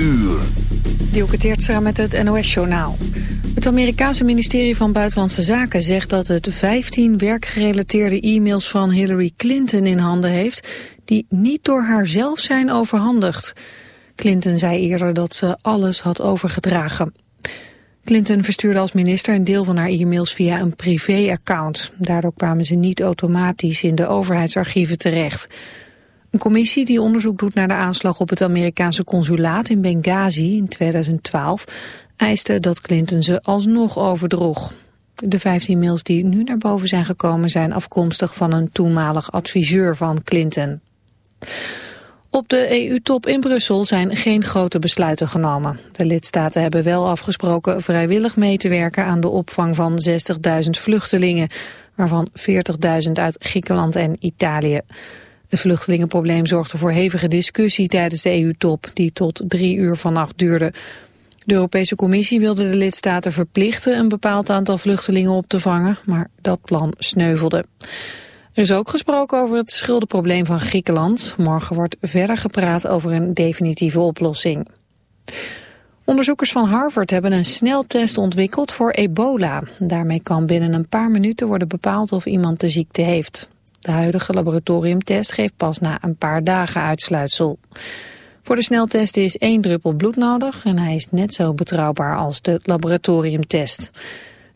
uur. Dielke met het NOS-journaal. Het Amerikaanse ministerie van Buitenlandse Zaken zegt dat het 15 werkgerelateerde e-mails van Hillary Clinton in handen heeft... die niet door haar zelf zijn overhandigd. Clinton zei eerder dat ze alles had overgedragen. Clinton verstuurde als minister een deel van haar e-mails via een privé-account. Daardoor kwamen ze niet automatisch in de overheidsarchieven terecht... Een commissie die onderzoek doet naar de aanslag op het Amerikaanse consulaat in Benghazi in 2012 eiste dat Clinton ze alsnog overdroeg. De 15 mails die nu naar boven zijn gekomen zijn afkomstig van een toenmalig adviseur van Clinton. Op de EU-top in Brussel zijn geen grote besluiten genomen. De lidstaten hebben wel afgesproken vrijwillig mee te werken aan de opvang van 60.000 vluchtelingen, waarvan 40.000 uit Griekenland en Italië. Het vluchtelingenprobleem zorgde voor hevige discussie tijdens de EU-top, die tot drie uur vannacht duurde. De Europese Commissie wilde de lidstaten verplichten een bepaald aantal vluchtelingen op te vangen, maar dat plan sneuvelde. Er is ook gesproken over het schuldenprobleem van Griekenland. Morgen wordt verder gepraat over een definitieve oplossing. Onderzoekers van Harvard hebben een sneltest ontwikkeld voor ebola. Daarmee kan binnen een paar minuten worden bepaald of iemand de ziekte heeft. De huidige laboratoriumtest geeft pas na een paar dagen uitsluitsel. Voor de sneltest is één druppel bloed nodig en hij is net zo betrouwbaar als de laboratoriumtest.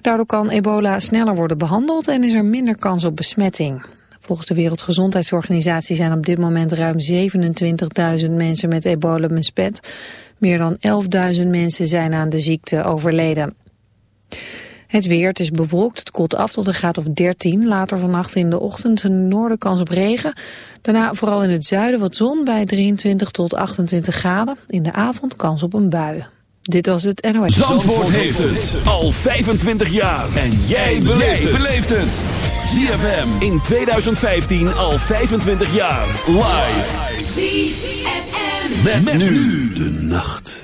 Daardoor kan ebola sneller worden behandeld en is er minder kans op besmetting. Volgens de Wereldgezondheidsorganisatie zijn op dit moment ruim 27.000 mensen met ebola besmet. Meer dan 11.000 mensen zijn aan de ziekte overleden. Het weer, het is bewolkt, het koelt af tot een graad of 13. Later vannacht in de ochtend een noorden kans op regen. Daarna vooral in het zuiden wat zon bij 23 tot 28 graden. In de avond kans op een bui. Dit was het NOS. Zandvoort, Zandvoort heeft het al 25 jaar. En jij beleeft het. ZFM in 2015 al 25 jaar. Live. ZFM. met nu de nacht.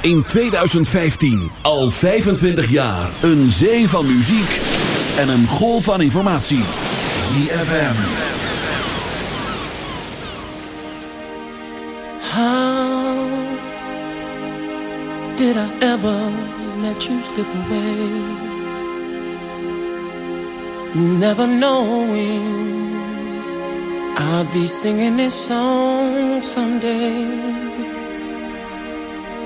In 2015 al 25 jaar een zee van muziek en een golf van informatie. ZFM. How did I ever let you slip away? Never knowing I'd be singing this song someday.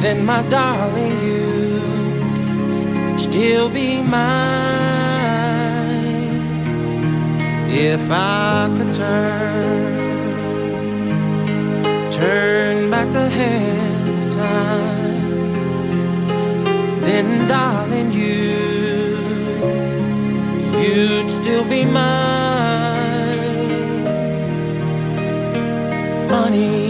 then my darling, you'd still be mine. If I could turn, turn back the hands of time, then darling, you, you'd still be mine. Funny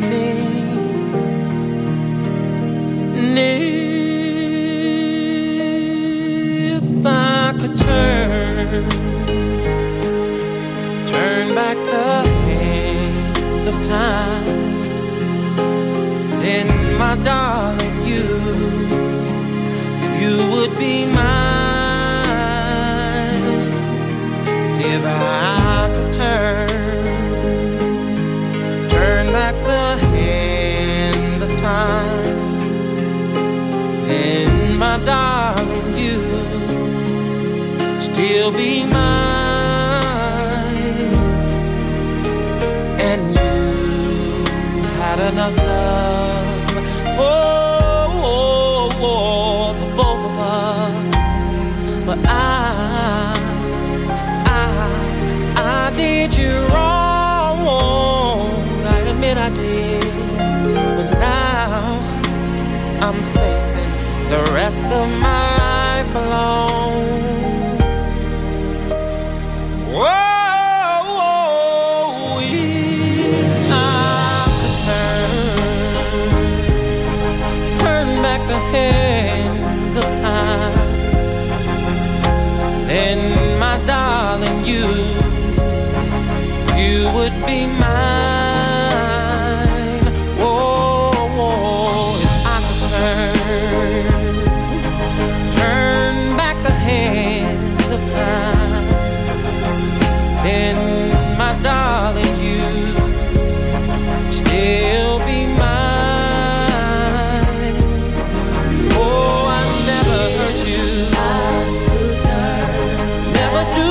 the would do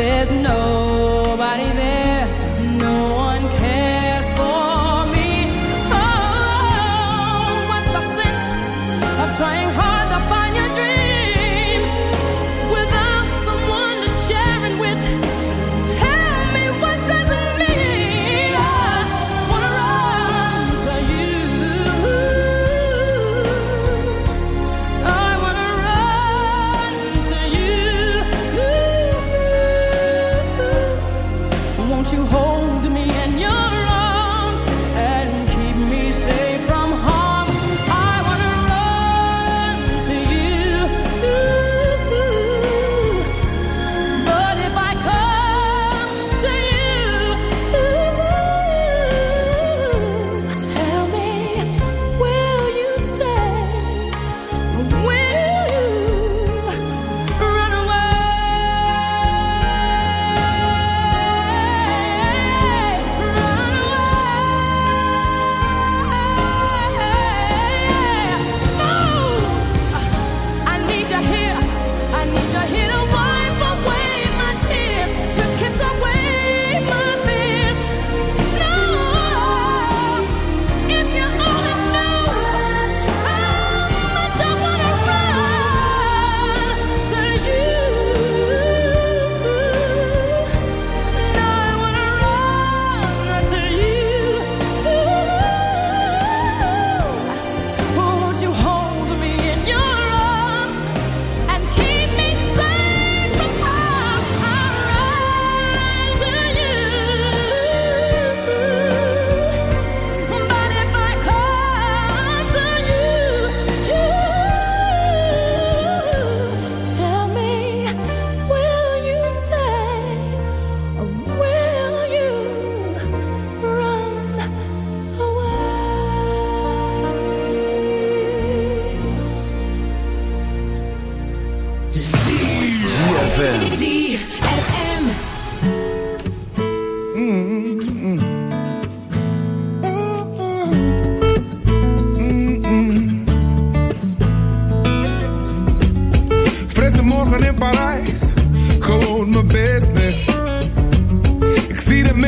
there's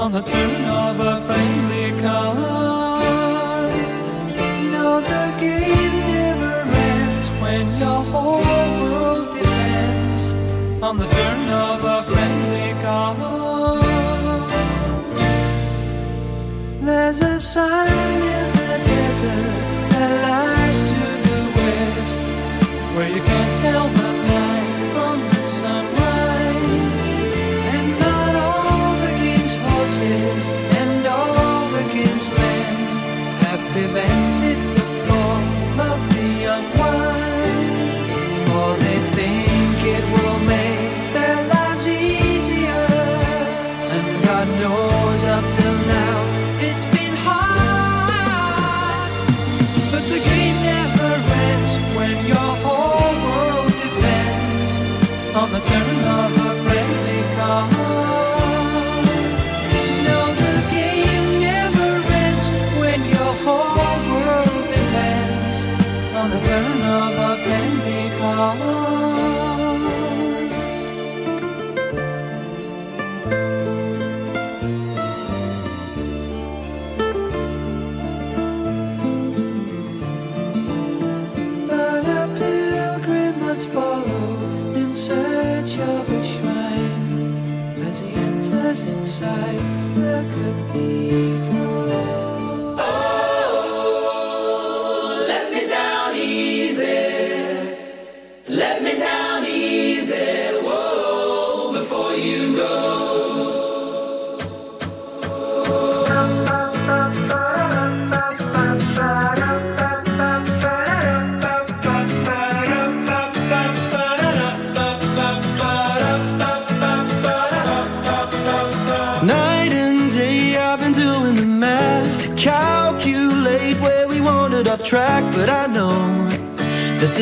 on the turn of a friendly colour. No, the game never ends when your whole world depends on the turn of a friendly colour. There's a sign in the desert that lies to the west where you can prevent